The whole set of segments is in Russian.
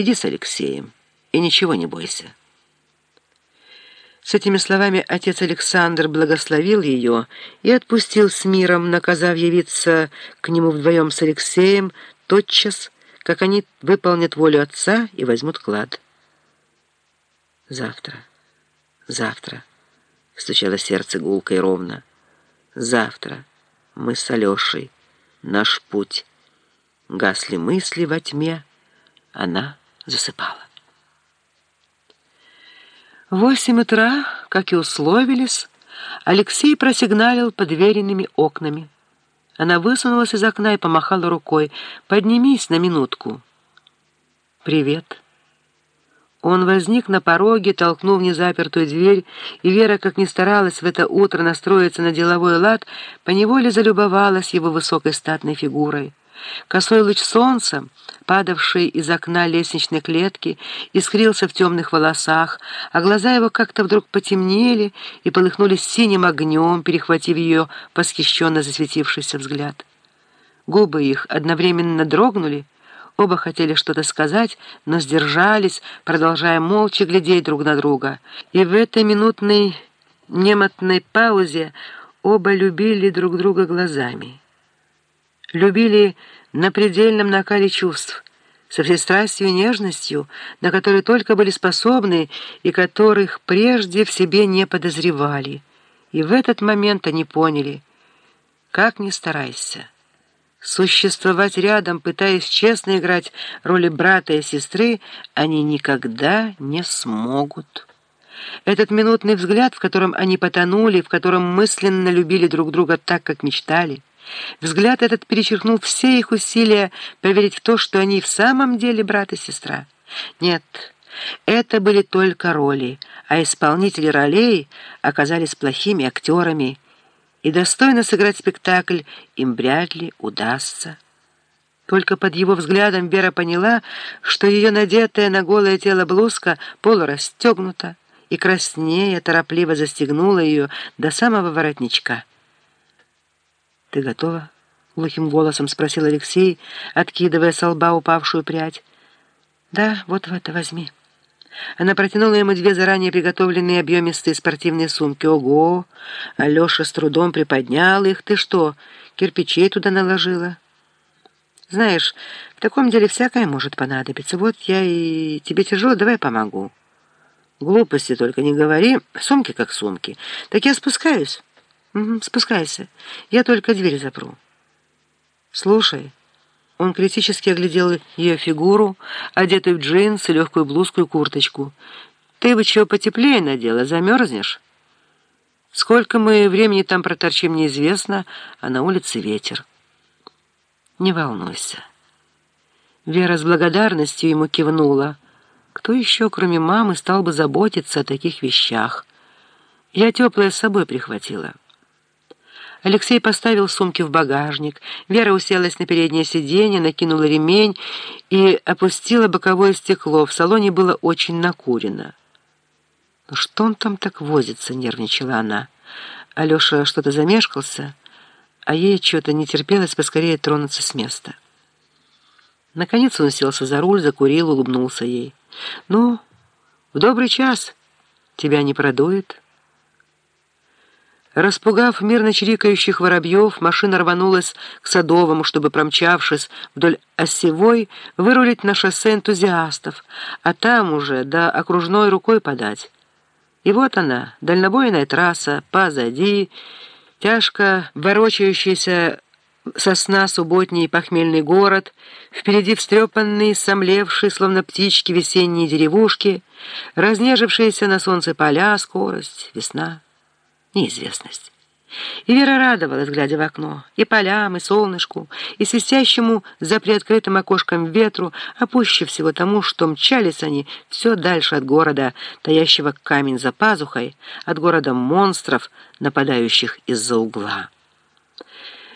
Иди с Алексеем и ничего не бойся». С этими словами отец Александр благословил ее и отпустил с миром, наказав явиться к нему вдвоем с Алексеем тотчас, как они выполнят волю отца и возьмут клад. «Завтра, завтра», — стучало сердце гулко и ровно, — «завтра мы с Алешей, наш путь». Гасли мысли во тьме, она засыпала. В восемь утра, как и условились, Алексей просигналил под веренными окнами. Она высунулась из окна и помахала рукой. «Поднимись на минутку». «Привет». Он возник на пороге, толкнув незапертую дверь, и Вера, как ни старалась в это утро настроиться на деловой лад, поневоле залюбовалась его высокой статной фигурой. Косой луч солнца, падавший из окна лестничной клетки, искрился в темных волосах, а глаза его как-то вдруг потемнели и полыхнули синим огнем, перехватив ее восхищенно засветившийся взгляд. Губы их одновременно дрогнули, оба хотели что-то сказать, но сдержались, продолжая молча глядеть друг на друга. И в этой минутной немотной паузе оба любили друг друга глазами любили на предельном накале чувств, со всей страстью и нежностью, на которые только были способны и которых прежде в себе не подозревали. И в этот момент они поняли, как ни старайся. Существовать рядом, пытаясь честно играть роли брата и сестры, они никогда не смогут. Этот минутный взгляд, в котором они потонули, в котором мысленно любили друг друга так, как мечтали, Взгляд этот перечеркнул все их усилия поверить в то, что они в самом деле брат и сестра. Нет, это были только роли, а исполнители ролей оказались плохими актерами, и достойно сыграть спектакль им вряд ли удастся. Только под его взглядом Вера поняла, что ее надетая на голое тело блузка полурастегнута, и краснея торопливо застегнула ее до самого воротничка. «Ты готова?» — глухим голосом спросил Алексей, откидывая со лба упавшую прядь. «Да, вот в это возьми». Она протянула ему две заранее приготовленные объемистые спортивные сумки. «Ого!» Алеша с трудом приподнял их. «Ты что, кирпичей туда наложила?» «Знаешь, в таком деле всякое может понадобиться. Вот я и тебе тяжело, давай помогу». «Глупости только не говори. Сумки как сумки. Так я спускаюсь». Угу, спускайся. Я только дверь запру. Слушай. Он критически оглядел ее фигуру, одетую в джинсы, легкую блузку и курточку. Ты бы чего потеплее надела, замерзнешь? Сколько мы времени там проторчим, неизвестно, а на улице ветер. Не волнуйся. Вера с благодарностью ему кивнула. Кто еще, кроме мамы, стал бы заботиться о таких вещах? Я теплое с собой прихватила. Алексей поставил сумки в багажник. Вера уселась на переднее сиденье, накинула ремень и опустила боковое стекло. В салоне было очень накурено. «Ну что он там так возится?» — нервничала она. Алеша что-то замешкался, а ей что-то не терпелось поскорее тронуться с места. Наконец он уселся за руль, закурил, улыбнулся ей. «Ну, в добрый час. Тебя не продует?» Распугав мирно чирикающих воробьев, машина рванулась к Садовому, чтобы, промчавшись вдоль осевой, вырулить на шоссе энтузиастов, а там уже до окружной рукой подать. И вот она, дальнобойная трасса, позади, тяжко ворочающийся сосна субботний похмельный город, впереди встрепанный, сомлевший, словно птички, весенние деревушки, разнежившиеся на солнце поля, скорость, весна неизвестность. И Вера радовалась, глядя в окно, и полям, и солнышку, и свистящему за приоткрытым окошком ветру, а пуще всего тому, что мчались они все дальше от города, таящего камень за пазухой, от города монстров, нападающих из-за угла.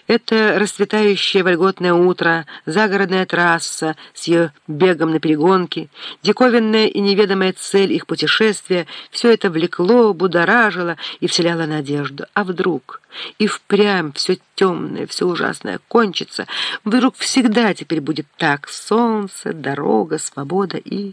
Это расцветающее вольготное утро, загородная трасса с ее бегом на перегонки, диковинная и неведомая цель их путешествия — все это влекло, будоражило и вселяло надежду. А вдруг? И впрямь все темное, все ужасное кончится. Вдруг всегда теперь будет так. Солнце, дорога, свобода и...